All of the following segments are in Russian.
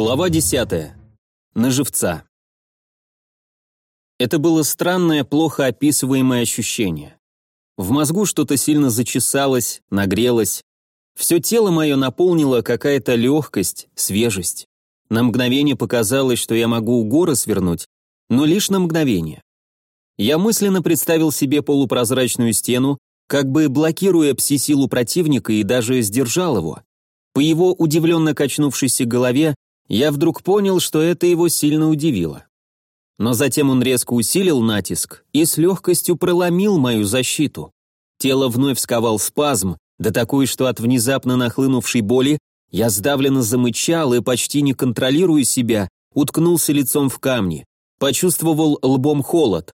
Глава 10. На живца. Это было странное, плохо описываемое ощущение. В мозгу что-то сильно зачесалось, нагрелось. Все тело мое наполнило какая-то легкость, свежесть. На мгновение показалось, что я могу горы свернуть, но лишь на мгновение. Я мысленно представил себе полупрозрачную стену, как бы блокируя пси-силу противника и даже сдержал его. По его удивленно качнувшейся голове я вдруг понял, что это его сильно удивило. Но затем он резко усилил натиск и с легкостью проломил мою защиту. Тело вновь сковал спазм, да такой, что от внезапно нахлынувшей боли я сдавленно замычал и, почти не контролируя себя, уткнулся лицом в камни. Почувствовал лбом холод.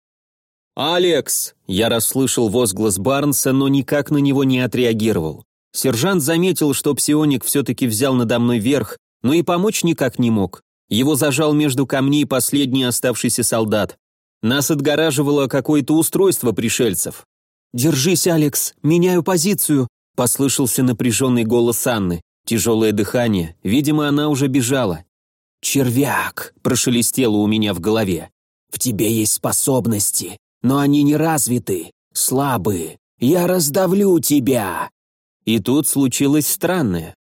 «Алекс!» Я расслышал возглас Барнса, но никак на него не отреагировал. Сержант заметил, что псионик все-таки взял надо мной верх, но и помочь никак не мог. Его зажал между камней последний оставшийся солдат. Нас отгораживало какое-то устройство пришельцев. «Держись, Алекс, меняю позицию», — послышался напряженный голос Анны. Тяжелое дыхание, видимо, она уже бежала. «Червяк!» — прошелестело у меня в голове. «В тебе есть способности, но они не развиты, слабые. Я раздавлю тебя!» И тут случилось странное.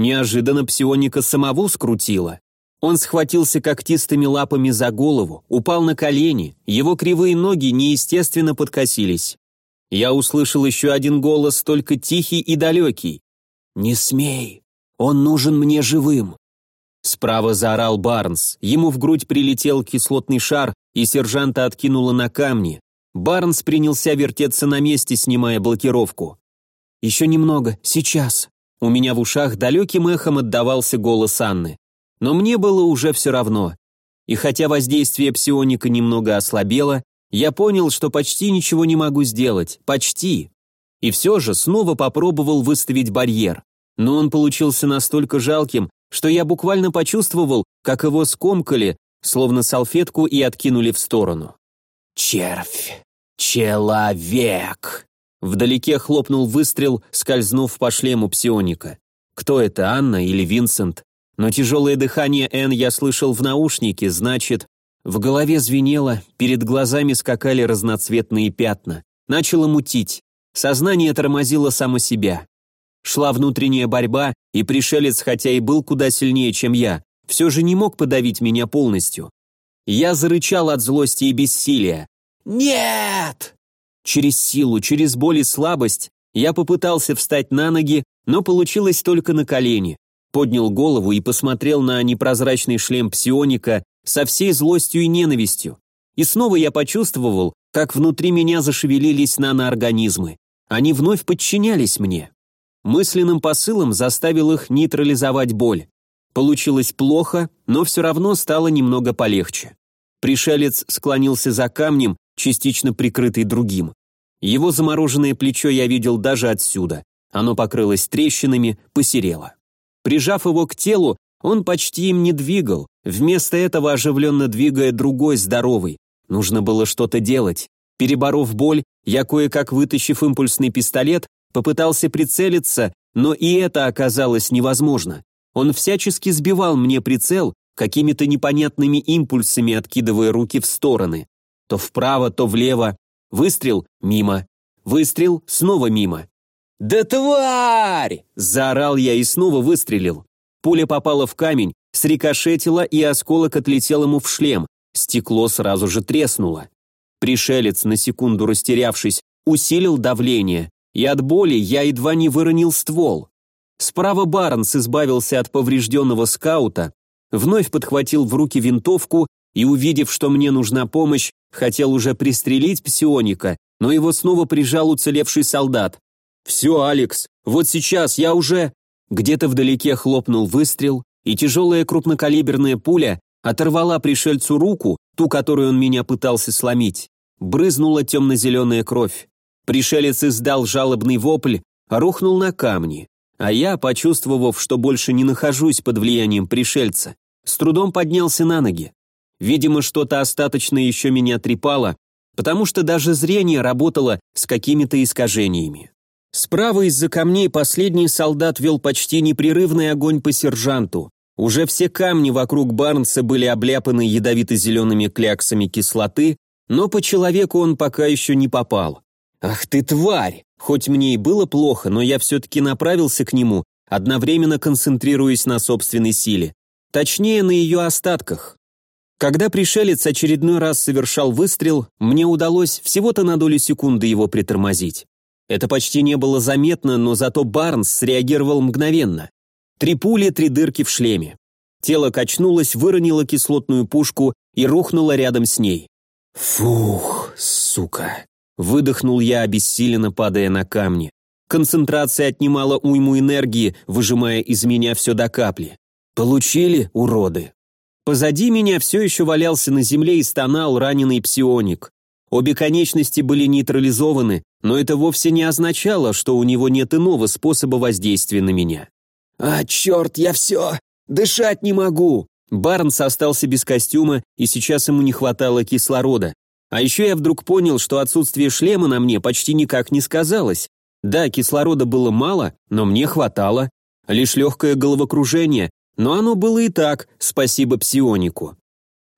Неожиданно псионика самого скрутило. Он схватился когтистыми лапами за голову, упал на колени, его кривые ноги неестественно подкосились. Я услышал еще один голос, только тихий и далекий. «Не смей! Он нужен мне живым!» Справа заорал Барнс. Ему в грудь прилетел кислотный шар, и сержанта откинуло на камни. Барнс принялся вертеться на месте, снимая блокировку. «Еще немного, сейчас!» У меня в ушах далеким эхом отдавался голос Анны. Но мне было уже все равно. И хотя воздействие псионика немного ослабело, я понял, что почти ничего не могу сделать. Почти. И все же снова попробовал выставить барьер. Но он получился настолько жалким, что я буквально почувствовал, как его скомкали, словно салфетку, и откинули в сторону. «Червь! Человек!» Вдалеке хлопнул выстрел, скользнув по шлему псионика. Кто это, Анна или Винсент? Но тяжелое дыхание Энн я слышал в наушнике, значит... В голове звенело, перед глазами скакали разноцветные пятна. Начало мутить. Сознание тормозило само себя. Шла внутренняя борьба, и пришелец, хотя и был куда сильнее, чем я, все же не мог подавить меня полностью. Я зарычал от злости и бессилия. «Нет!» Через силу, через боль и слабость я попытался встать на ноги, но получилось только на колени. Поднял голову и посмотрел на непрозрачный шлем псионика со всей злостью и ненавистью. И снова я почувствовал, как внутри меня зашевелились наноорганизмы. Они вновь подчинялись мне. Мысленным посылом заставил их нейтрализовать боль. Получилось плохо, но все равно стало немного полегче. Пришелец склонился за камнем частично прикрытый другим. Его замороженное плечо я видел даже отсюда. Оно покрылось трещинами, посерело. Прижав его к телу, он почти им не двигал, вместо этого оживленно двигая другой здоровый. Нужно было что-то делать. Переборов боль, я кое-как вытащив импульсный пистолет, попытался прицелиться, но и это оказалось невозможно. Он всячески сбивал мне прицел, какими-то непонятными импульсами откидывая руки в стороны то вправо, то влево. Выстрел — мимо. Выстрел — снова мимо. «Да тварь!» – заорал я и снова выстрелил. Пуля попала в камень, срикошетила, и осколок отлетел ему в шлем. Стекло сразу же треснуло. Пришелец, на секунду растерявшись, усилил давление, и от боли я едва не выронил ствол. Справа Барнс избавился от поврежденного скаута, вновь подхватил в руки винтовку и, увидев, что мне нужна помощь, хотел уже пристрелить псионика, но его снова прижал уцелевший солдат. «Все, Алекс, вот сейчас я уже...» Где-то вдалеке хлопнул выстрел, и тяжелая крупнокалиберная пуля оторвала пришельцу руку, ту, которую он меня пытался сломить. Брызнула темно-зеленая кровь. Пришелец издал жалобный вопль, рухнул на камни. А я, почувствовав, что больше не нахожусь под влиянием пришельца, с трудом поднялся на ноги. Видимо, что-то остаточное еще меня трепало, потому что даже зрение работало с какими-то искажениями. Справа из-за камней последний солдат вел почти непрерывный огонь по сержанту. Уже все камни вокруг Барнса были обляпаны ядовито-зелеными кляксами кислоты, но по человеку он пока еще не попал. «Ах ты тварь!» Хоть мне и было плохо, но я все-таки направился к нему, одновременно концентрируясь на собственной силе. Точнее, на ее остатках. Когда пришелец очередной раз совершал выстрел, мне удалось всего-то на долю секунды его притормозить. Это почти не было заметно, но зато Барнс среагировал мгновенно. Три пули, три дырки в шлеме. Тело качнулось, выронило кислотную пушку и рухнуло рядом с ней. «Фух, сука!» Выдохнул я, обессиленно падая на камни. Концентрация отнимала уйму энергии, выжимая из меня все до капли. Получили, уроды. Позади меня все еще валялся на земле и стонал раненый псионик. Обе конечности были нейтрализованы, но это вовсе не означало, что у него нет иного способа воздействия на меня. «А, черт, я все! Дышать не могу!» Барнс остался без костюма, и сейчас ему не хватало кислорода. А еще я вдруг понял, что отсутствие шлема на мне почти никак не сказалось. Да, кислорода было мало, но мне хватало. Лишь легкое головокружение, но оно было и так, спасибо псионику.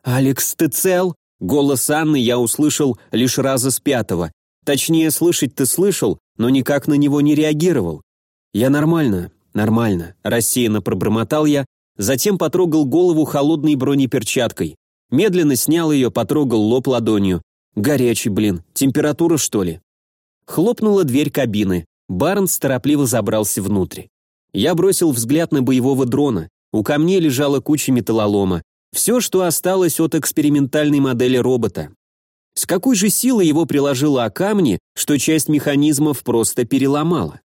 «Алекс, ты цел?» Голос Анны я услышал лишь раза с пятого. Точнее, слышать ты слышал, но никак на него не реагировал. «Я нормально, нормально», – рассеянно пробормотал я, затем потрогал голову холодной бронеперчаткой. Медленно снял ее, потрогал лоб ладонью. Горячий, блин, температура что ли? Хлопнула дверь кабины. Барнс торопливо забрался внутрь. Я бросил взгляд на боевого дрона. У камней лежала куча металлолома. Все, что осталось от экспериментальной модели робота. С какой же силой его приложило о камни, что часть механизмов просто переломала?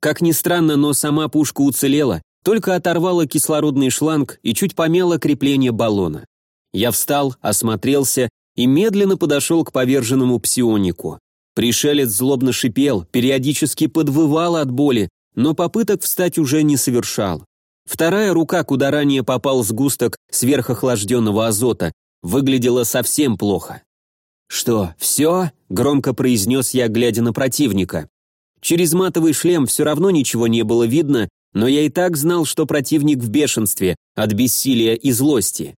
Как ни странно, но сама пушка уцелела, только оторвала кислородный шланг и чуть помела крепление баллона. Я встал, осмотрелся и медленно подошел к поверженному псионику. Пришелец злобно шипел, периодически подвывал от боли, но попыток встать уже не совершал. Вторая рука, куда ранее попал сгусток сверхохлажденного азота, выглядела совсем плохо. «Что, все?» – громко произнес я, глядя на противника. Через матовый шлем все равно ничего не было видно, но я и так знал, что противник в бешенстве от бессилия и злости.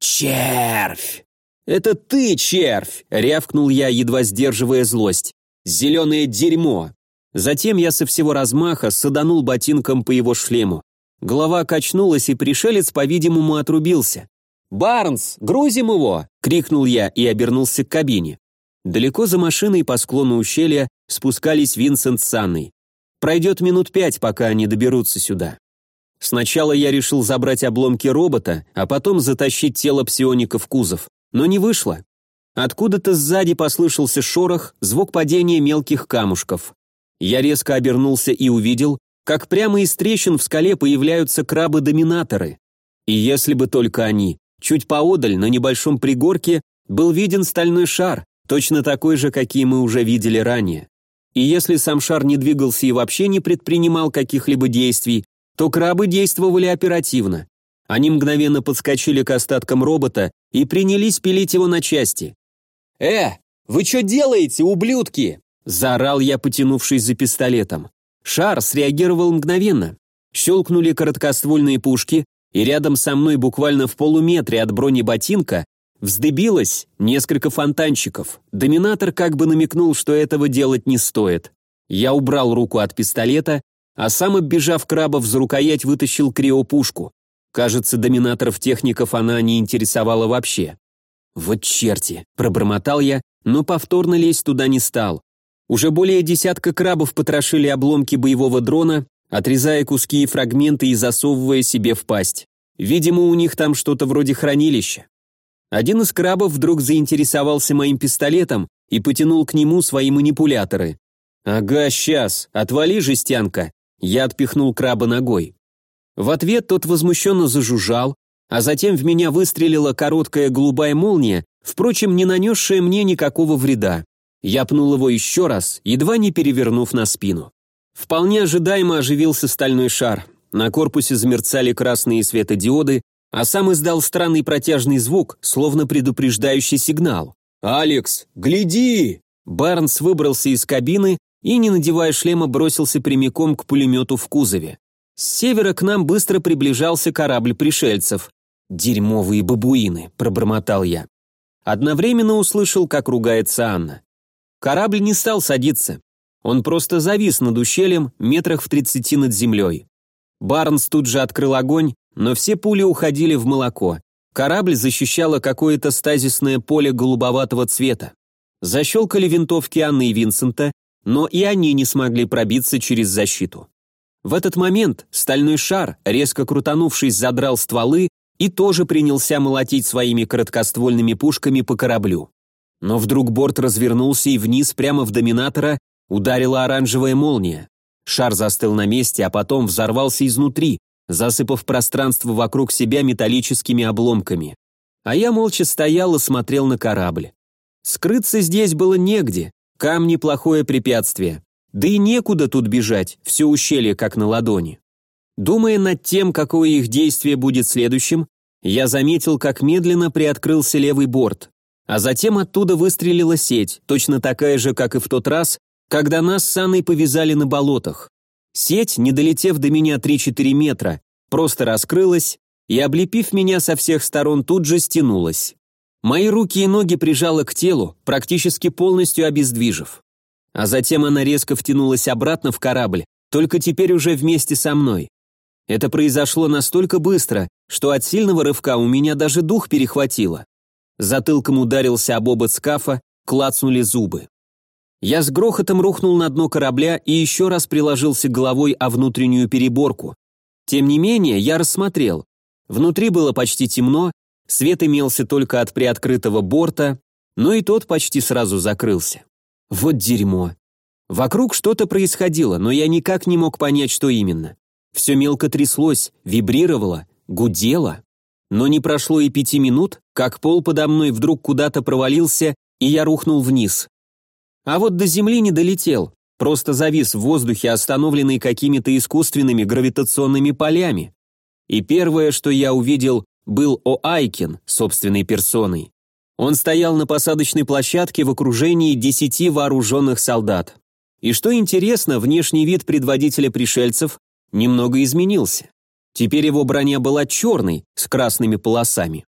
«Червь!» «Это ты, червь!» — рявкнул я, едва сдерживая злость. «Зеленое дерьмо!» Затем я со всего размаха саданул ботинком по его шлему. Голова качнулась, и пришелец, по-видимому, отрубился. «Барнс, грузим его!» — крикнул я и обернулся к кабине. Далеко за машиной по склону ущелья спускались Винсент с Анной. Пройдет минут пять, пока они доберутся сюда. Сначала я решил забрать обломки робота, а потом затащить тело псионика в кузов, но не вышло. Откуда-то сзади послышался шорох, звук падения мелких камушков. Я резко обернулся и увидел, как прямо из трещин в скале появляются крабы-доминаторы. И если бы только они, чуть поодаль, на небольшом пригорке, был виден стальной шар, точно такой же, какие мы уже видели ранее. И если сам шар не двигался и вообще не предпринимал каких-либо действий, то крабы действовали оперативно. Они мгновенно подскочили к остаткам робота и принялись пилить его на части. «Э, вы что делаете, ублюдки?» – заорал я, потянувшись за пистолетом. Шар среагировал мгновенно. Щелкнули короткоствольные пушки, и рядом со мной, буквально в полуметре от бронеботинка, вздыбилось несколько фонтанчиков. Доминатор как бы намекнул, что этого делать не стоит. Я убрал руку от пистолета а сам, оббежав крабов за рукоять, вытащил криопушку. Кажется, доминаторов техников она не интересовала вообще. «Вот черти!» – пробормотал я, но повторно лезть туда не стал. Уже более десятка крабов потрошили обломки боевого дрона, отрезая куски и фрагменты и засовывая себе в пасть. Видимо, у них там что-то вроде хранилища. Один из крабов вдруг заинтересовался моим пистолетом и потянул к нему свои манипуляторы. «Ага, сейчас, отвали, жестянка!» Я отпихнул краба ногой. В ответ тот возмущенно зажужжал, а затем в меня выстрелила короткая голубая молния, впрочем, не нанесшая мне никакого вреда. Я пнул его еще раз, едва не перевернув на спину. Вполне ожидаемо оживился стальной шар. На корпусе замерцали красные светодиоды, а сам издал странный протяжный звук, словно предупреждающий сигнал. «Алекс, гляди!» Барнс выбрался из кабины и, не надевая шлема, бросился прямиком к пулемету в кузове. С севера к нам быстро приближался корабль пришельцев. «Дерьмовые бабуины», — пробормотал я. Одновременно услышал, как ругается Анна. Корабль не стал садиться. Он просто завис над ущельем, метрах в тридцати над землей. Барнс тут же открыл огонь, но все пули уходили в молоко. Корабль защищало какое-то стазисное поле голубоватого цвета. Защелкали винтовки Анны и Винсента, но и они не смогли пробиться через защиту. В этот момент стальной шар, резко крутанувшись, задрал стволы и тоже принялся молотить своими короткоствольными пушками по кораблю. Но вдруг борт развернулся и вниз, прямо в доминатора, ударила оранжевая молния. Шар застыл на месте, а потом взорвался изнутри, засыпав пространство вокруг себя металлическими обломками. А я молча стоял и смотрел на корабль. Скрыться здесь было негде, камни – плохое препятствие. Да и некуда тут бежать, все ущелье как на ладони. Думая над тем, какое их действие будет следующим, я заметил, как медленно приоткрылся левый борт, а затем оттуда выстрелила сеть, точно такая же, как и в тот раз, когда нас с Анной повязали на болотах. Сеть, не долетев до меня 3-4 метра, просто раскрылась и, облепив меня со всех сторон, тут же стянулась. Мои руки и ноги прижала к телу, практически полностью обездвижив. А затем она резко втянулась обратно в корабль, только теперь уже вместе со мной. Это произошло настолько быстро, что от сильного рывка у меня даже дух перехватило. Затылком ударился об обод скафа, клацнули зубы. Я с грохотом рухнул на дно корабля и еще раз приложился головой о внутреннюю переборку. Тем не менее, я рассмотрел. Внутри было почти темно, свет имелся только от приоткрытого борта, но и тот почти сразу закрылся. Вот дерьмо. Вокруг что-то происходило, но я никак не мог понять, что именно. Все мелко тряслось, вибрировало, гудело. Но не прошло и пяти минут, как пол подо мной вдруг куда-то провалился, и я рухнул вниз. А вот до земли не долетел, просто завис в воздухе, остановленный какими-то искусственными гравитационными полями. И первое, что я увидел, был О'Айкин собственной персоной. Он стоял на посадочной площадке в окружении десяти вооруженных солдат. И что интересно, внешний вид предводителя пришельцев немного изменился. Теперь его броня была черной, с красными полосами.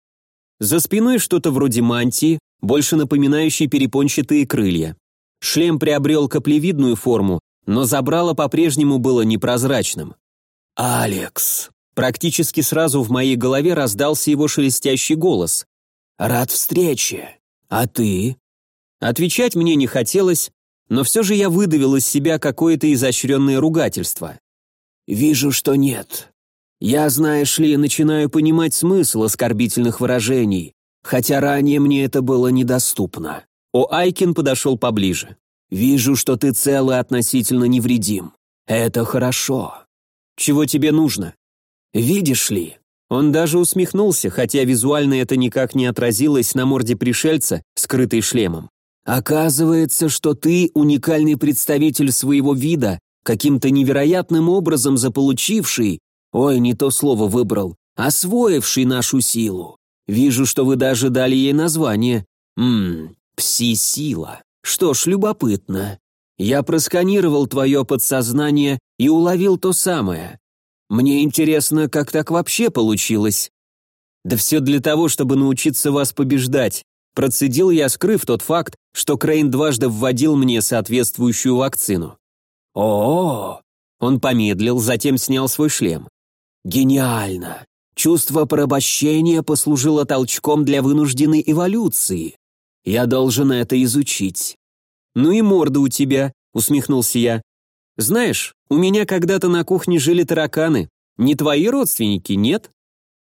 За спиной что-то вроде мантии, больше напоминающей перепончатые крылья. Шлем приобрел каплевидную форму, но забрало по-прежнему было непрозрачным. «Алекс!» Практически сразу в моей голове раздался его шелестящий голос. «Рад встрече. А ты?» Отвечать мне не хотелось, но все же я выдавил из себя какое-то изощренное ругательство. «Вижу, что нет. Я, знаешь ли, начинаю понимать смысл оскорбительных выражений, хотя ранее мне это было недоступно». О Айкин подошел поближе. «Вижу, что ты цел и относительно невредим. Это хорошо. Чего тебе нужно? Видишь ли?» Он даже усмехнулся, хотя визуально это никак не отразилось на морде пришельца, скрытой шлемом. «Оказывается, что ты уникальный представитель своего вида, каким-то невероятным образом заполучивший, ой, не то слово выбрал, освоивший нашу силу. Вижу, что вы даже дали ей название. Ммм, Пси-сила. Что ж, любопытно. Я просканировал твое подсознание и уловил то самое. Мне интересно, как так вообще получилось. Да все для того, чтобы научиться вас побеждать. Процедил я, скрыв тот факт, что Крейн дважды вводил мне соответствующую вакцину. О, -о, -о Он помедлил, затем снял свой шлем. Гениально. Чувство порабощения послужило толчком для вынужденной эволюции. Я должен это изучить». «Ну и морда у тебя», — усмехнулся я. «Знаешь, у меня когда-то на кухне жили тараканы. Не твои родственники, нет?»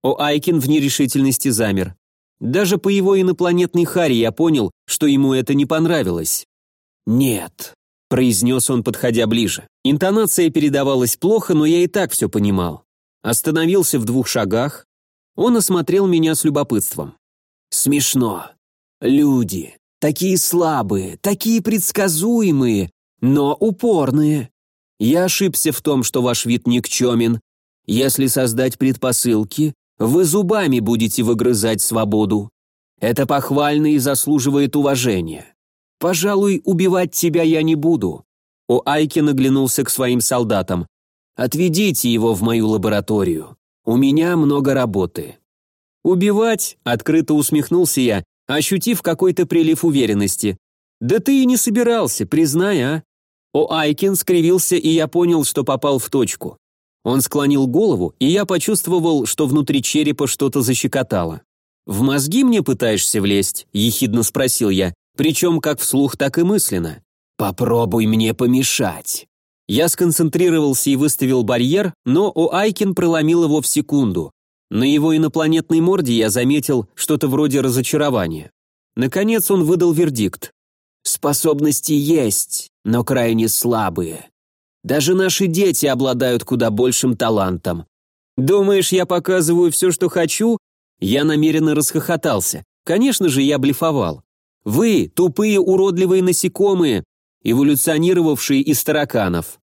О Айкин в нерешительности замер. Даже по его инопланетной харе я понял, что ему это не понравилось. «Нет», — произнес он, подходя ближе. Интонация передавалась плохо, но я и так все понимал. Остановился в двух шагах. Он осмотрел меня с любопытством. «Смешно. Люди, такие слабые, такие предсказуемые, но упорные. Я ошибся в том, что ваш вид никчемен. Если создать предпосылки, вы зубами будете выгрызать свободу. Это похвально и заслуживает уважения. Пожалуй, убивать тебя я не буду. О Айки наглянулся к своим солдатам. Отведите его в мою лабораторию. У меня много работы». «Убивать?» — открыто усмехнулся я, ощутив какой-то прилив уверенности. «Да ты и не собирался, признай, а?» О Айкин скривился, и я понял, что попал в точку. Он склонил голову, и я почувствовал, что внутри черепа что-то защекотало. «В мозги мне пытаешься влезть?» – ехидно спросил я, причем как вслух, так и мысленно. «Попробуй мне помешать». Я сконцентрировался и выставил барьер, но О Айкин проломил его в секунду. На его инопланетной морде я заметил что-то вроде разочарования. Наконец он выдал вердикт. «Способности есть, но крайне слабые. Даже наши дети обладают куда большим талантом. Думаешь, я показываю все, что хочу? Я намеренно расхохотался. Конечно же, я блефовал. Вы, тупые уродливые насекомые, эволюционировавшие из тараканов.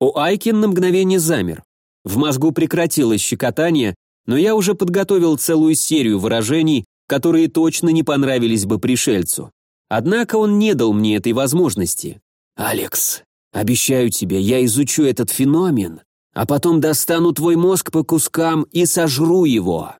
У Айкин на мгновение замер. В мозгу прекратилось щекотание, но я уже подготовил целую серию выражений, которые точно не понравились бы пришельцу. Однако он не дал мне этой возможности. «Алекс, Обещаю тебе, я изучу этот феномен, а потом достану твой мозг по кускам и сожру его».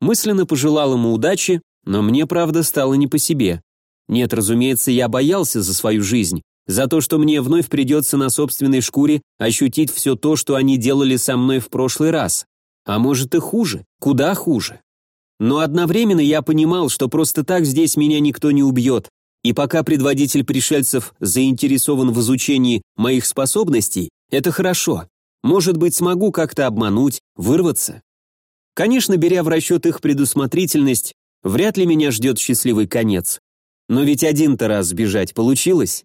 Мысленно пожелал ему удачи, но мне, правда, стало не по себе. Нет, разумеется, я боялся за свою жизнь, за то, что мне вновь придется на собственной шкуре ощутить все то, что они делали со мной в прошлый раз. А может и хуже, куда хуже. Но одновременно я понимал, что просто так здесь меня никто не убьет, и пока предводитель пришельцев заинтересован в изучении моих способностей, это хорошо. Может быть, смогу как-то обмануть, вырваться. Конечно, беря в расчет их предусмотрительность, вряд ли меня ждет счастливый конец. Но ведь один-то раз сбежать получилось.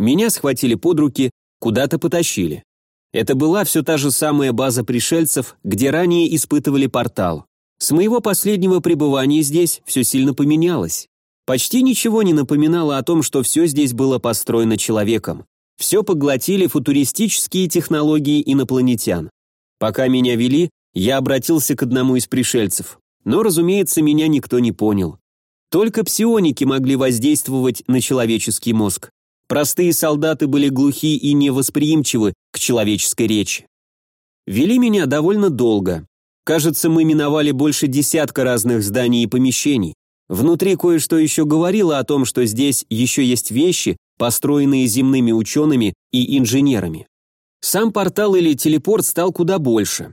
Меня схватили под руки, куда-то потащили. Это была все та же самая база пришельцев, где ранее испытывали портал. С моего последнего пребывания здесь все сильно поменялось. Почти ничего не напоминало о том, что все здесь было построено человеком. Все поглотили футуристические технологии инопланетян. Пока меня вели, я обратился к одному из пришельцев. Но, разумеется, меня никто не понял. Только псионики могли воздействовать на человеческий мозг. Простые солдаты были глухи и невосприимчивы к человеческой речи. Вели меня довольно долго. Кажется, мы миновали больше десятка разных зданий и помещений. Внутри кое-что еще говорило о том, что здесь еще есть вещи, построенные земными учеными и инженерами. Сам портал или телепорт стал куда больше.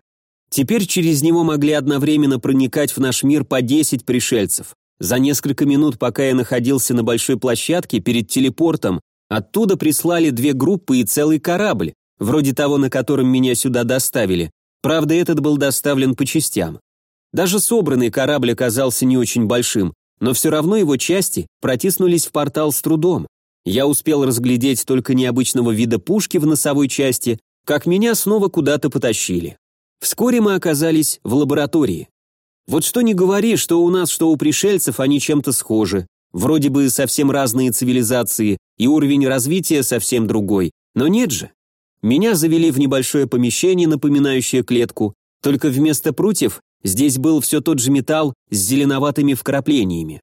Теперь через него могли одновременно проникать в наш мир по 10 пришельцев. За несколько минут, пока я находился на большой площадке перед телепортом, оттуда прислали две группы и целый корабль, вроде того, на котором меня сюда доставили. Правда, этот был доставлен по частям. Даже собранный корабль оказался не очень большим, но все равно его части протиснулись в портал с трудом. Я успел разглядеть только необычного вида пушки в носовой части, как меня снова куда-то потащили. Вскоре мы оказались в лаборатории. Вот что не говори, что у нас, что у пришельцев они чем-то схожи. Вроде бы совсем разные цивилизации, и уровень развития совсем другой. Но нет же. Меня завели в небольшое помещение, напоминающее клетку, только вместо прутьев Здесь был все тот же металл с зеленоватыми вкраплениями.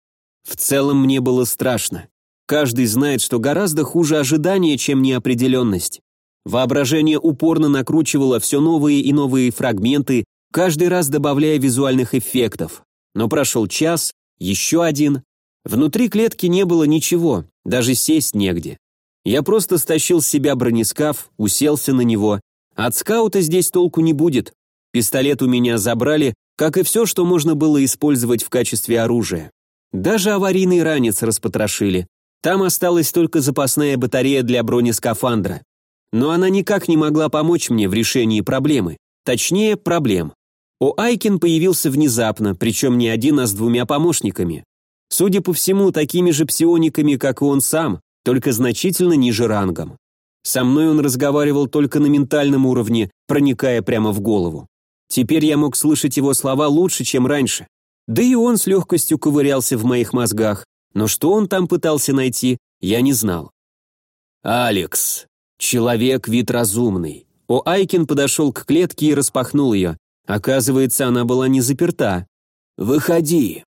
В целом мне было страшно. Каждый знает, что гораздо хуже ожидания, чем неопределенность. Воображение упорно накручивало все новые и новые фрагменты, каждый раз добавляя визуальных эффектов. Но прошел час, еще один. Внутри клетки не было ничего, даже сесть негде. Я просто стащил с себя бронескаф, уселся на него. От скаута здесь толку не будет. Пистолет у меня забрали, как и все, что можно было использовать в качестве оружия. Даже аварийный ранец распотрошили. Там осталась только запасная батарея для бронескафандра. Но она никак не могла помочь мне в решении проблемы. Точнее, проблем. О Айкин появился внезапно, причем не один, а с двумя помощниками. Судя по всему, такими же псиониками, как и он сам, только значительно ниже рангом. Со мной он разговаривал только на ментальном уровне, проникая прямо в голову. Теперь я мог слышать его слова лучше, чем раньше. Да и он с легкостью ковырялся в моих мозгах, но что он там пытался найти, я не знал. «Алекс, человек вид разумный». О Айкин подошел к клетке и распахнул ее. Оказывается, она была не заперта. «Выходи».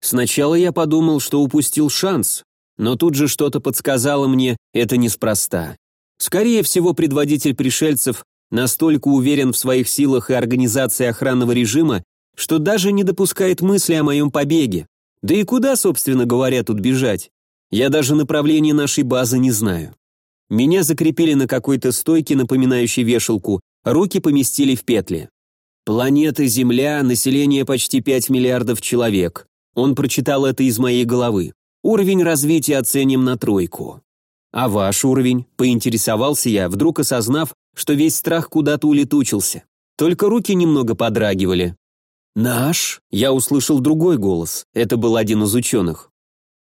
Сначала я подумал, что упустил шанс, но тут же что-то подсказало мне, это неспроста. Скорее всего, предводитель пришельцев Настолько уверен в своих силах и организации охранного режима, что даже не допускает мысли о моем побеге. Да и куда, собственно говоря, тут бежать? Я даже направление нашей базы не знаю. Меня закрепили на какой-то стойке, напоминающей вешалку, руки поместили в петли. Планета Земля, население почти 5 миллиардов человек. Он прочитал это из моей головы. Уровень развития оценим на тройку. А ваш уровень? Поинтересовался я, вдруг осознав, что весь страх куда-то улетучился. Только руки немного подрагивали. «Наш?» Я услышал другой голос. Это был один из ученых.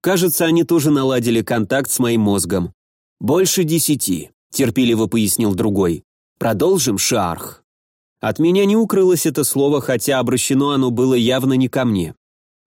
Кажется, они тоже наладили контакт с моим мозгом. «Больше десяти», — терпеливо пояснил другой. «Продолжим, Шарх». От меня не укрылось это слово, хотя обращено оно было явно не ко мне.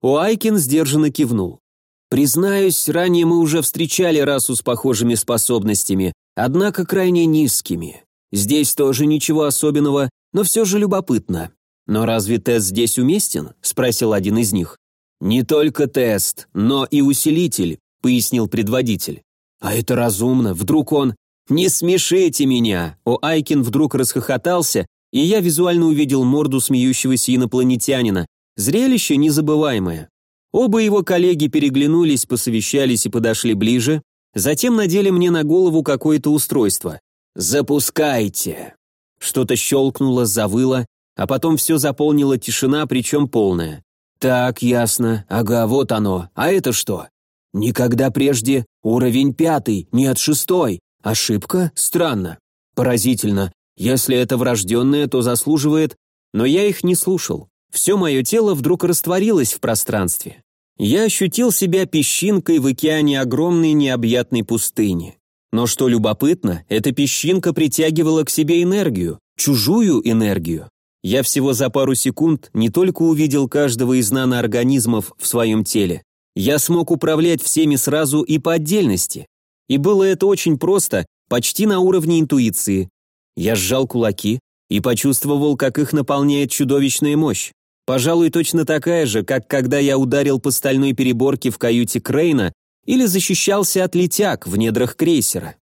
Уайкин сдержанно кивнул. «Признаюсь, ранее мы уже встречали расу с похожими способностями, однако крайне низкими. Здесь тоже ничего особенного, но все же любопытно. Но разве тест здесь уместен?» – спросил один из них. «Не только тест, но и усилитель», – пояснил предводитель. А это разумно, вдруг он... «Не смешите меня!» О Айкин вдруг расхохотался, и я визуально увидел морду смеющегося инопланетянина. Зрелище незабываемое. Оба его коллеги переглянулись, посовещались и подошли ближе, затем надели мне на голову какое-то устройство. «Запускайте!» Что-то щелкнуло, завыло, а потом все заполнила тишина, причем полная. «Так, ясно. Ага, вот оно. А это что?» Никогда прежде уровень пятый, нет шестой. Ошибка? Странно. Поразительно. Если это врожденное, то заслуживает... Но я их не слушал. Все мое тело вдруг растворилось в пространстве. Я ощутил себя песчинкой в океане огромной необъятной пустыни. Но что любопытно, эта песчинка притягивала к себе энергию, чужую энергию. Я всего за пару секунд не только увидел каждого из наноорганизмов в своем теле, я смог управлять всеми сразу и по отдельности. И было это очень просто, почти на уровне интуиции. Я сжал кулаки и почувствовал, как их наполняет чудовищная мощь. Пожалуй, точно такая же, как когда я ударил по стальной переборке в каюте Крейна или защищался от летяг в недрах крейсера.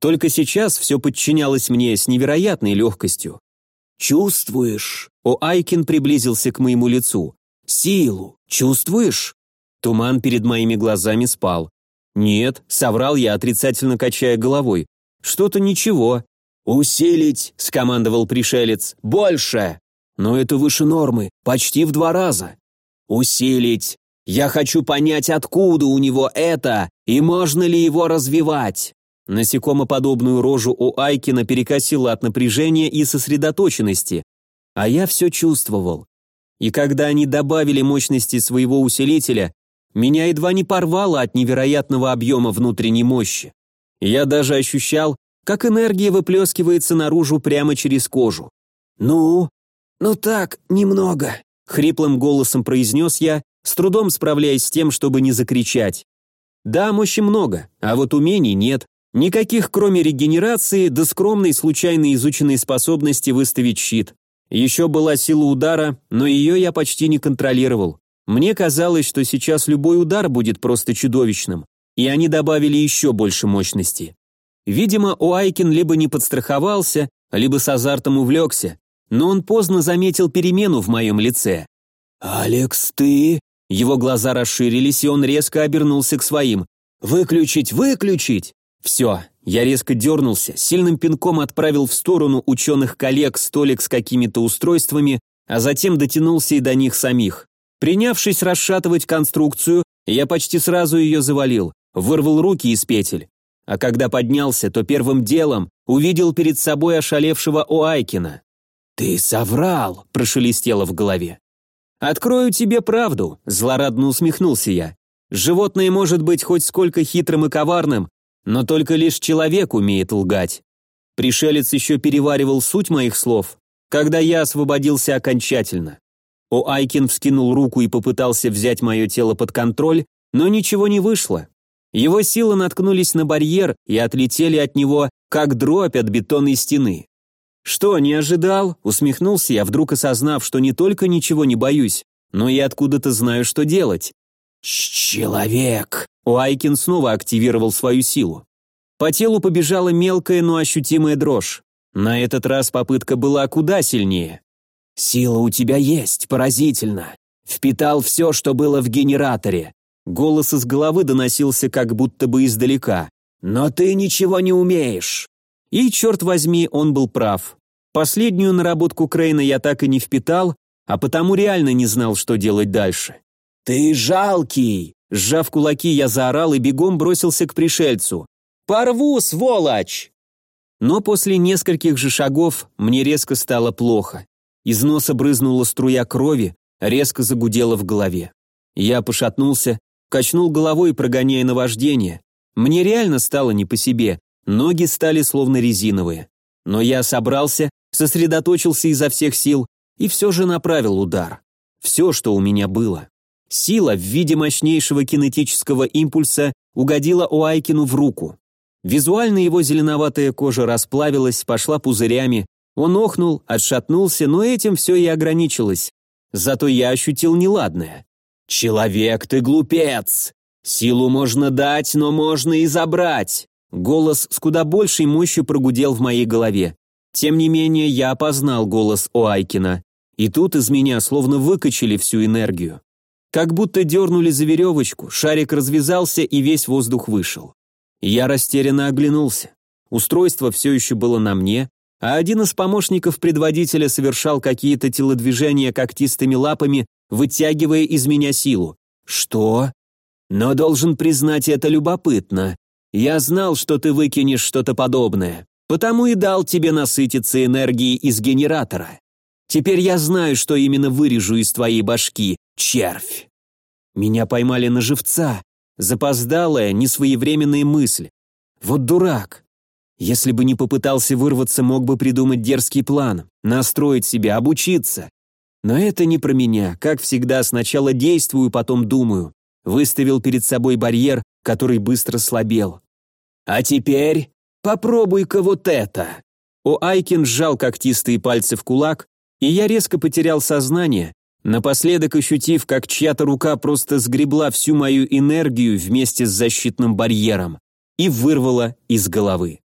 Только сейчас все подчинялось мне с невероятной легкостью. «Чувствуешь?» О Айкин приблизился к моему лицу. «Силу чувствуешь?» Туман перед моими глазами спал. «Нет», — соврал я, отрицательно качая головой. «Что-то ничего». «Усилить», — скомандовал пришелец. «Больше!» «Но это выше нормы, почти в два раза». «Усилить! Я хочу понять, откуда у него это, и можно ли его развивать». Насекомоподобную рожу у Айкина перекосило от напряжения и сосредоточенности. А я все чувствовал. И когда они добавили мощности своего усилителя, меня едва не порвало от невероятного объема внутренней мощи. Я даже ощущал, как энергия выплескивается наружу прямо через кожу. «Ну? Ну так, немного», — хриплым голосом произнес я, с трудом справляясь с тем, чтобы не закричать. «Да, мощи много, а вот умений нет. Никаких, кроме регенерации, до скромной случайно изученной способности выставить щит. Еще была сила удара, но ее я почти не контролировал. Мне казалось, что сейчас любой удар будет просто чудовищным, и они добавили еще больше мощности. Видимо, Уайкин либо не подстраховался, либо с азартом увлекся, но он поздно заметил перемену в моем лице. «Алекс, ты...» Его глаза расширились, и он резко обернулся к своим. «Выключить, выключить!» Все, я резко дернулся, сильным пинком отправил в сторону ученых коллег столик с какими-то устройствами, а затем дотянулся и до них самих. Принявшись расшатывать конструкцию, я почти сразу ее завалил, вырвал руки из петель. А когда поднялся, то первым делом увидел перед собой ошалевшего Уайкина. «Ты соврал!» – прошелестело в голове. «Открою тебе правду», – злорадно усмехнулся я. «Животное может быть хоть сколько хитрым и коварным, но только лишь человек умеет лгать». Пришелец еще переваривал суть моих слов, когда я освободился окончательно. О Айкин вскинул руку и попытался взять мое тело под контроль, но ничего не вышло. Его силы наткнулись на барьер и отлетели от него, как дробь от бетонной стены. «Что, не ожидал?» — усмехнулся я, вдруг осознав, что не только ничего не боюсь, но и откуда-то знаю, что делать. «Человек!» — Уайкин снова активировал свою силу. По телу побежала мелкая, но ощутимая дрожь. На этот раз попытка была куда сильнее. «Сила у тебя есть, поразительно. Впитал все, что было в генераторе». Голос из головы доносился как будто бы издалека. «Но ты ничего не умеешь». И, черт возьми, он был прав. Последнюю наработку Крейна я так и не впитал, а потому реально не знал, что делать дальше. «Ты жалкий!» Сжав кулаки, я заорал и бегом бросился к пришельцу. «Порву, сволочь!» Но после нескольких же шагов мне резко стало плохо. Из носа брызнула струя крови, резко загудела в голове. Я пошатнулся, качнул головой, прогоняя наваждение. Мне реально стало не по себе, ноги стали словно резиновые. Но я собрался, сосредоточился изо всех сил и все же направил удар. Все, что у меня было. Сила в виде мощнейшего кинетического импульса угодила Уайкину в руку. Визуально его зеленоватая кожа расплавилась, пошла пузырями. Он охнул, отшатнулся, но этим все и ограничилось. Зато я ощутил неладное. «Человек, ты глупец! Силу можно дать, но можно и забрать!» Голос с куда большей мощью прогудел в моей голове. Тем не менее, я опознал голос Уайкина. И тут из меня словно выкачали всю энергию. Как будто дернули за веревочку, шарик развязался и весь воздух вышел. Я растерянно оглянулся. Устройство все еще было на мне, а один из помощников предводителя совершал какие-то телодвижения когтистыми лапами, вытягивая из меня силу. Что? Но должен признать, это любопытно. Я знал, что ты выкинешь что-то подобное, потому и дал тебе насытиться энергией из генератора. Теперь я знаю, что именно вырежу из твоей башки, червь. Меня поймали на живца, запоздалая, несвоевременная мысль. Вот дурак. Если бы не попытался вырваться, мог бы придумать дерзкий план, настроить себя, обучиться. Но это не про меня. Как всегда, сначала действую, потом думаю. Выставил перед собой барьер, который быстро слабел. А теперь попробуй-ка вот это. О Айкин сжал когтистые пальцы в кулак, и я резко потерял сознание, напоследок ощутив, как чья-то рука просто сгребла всю мою энергию вместе с защитным барьером и вырвала из головы.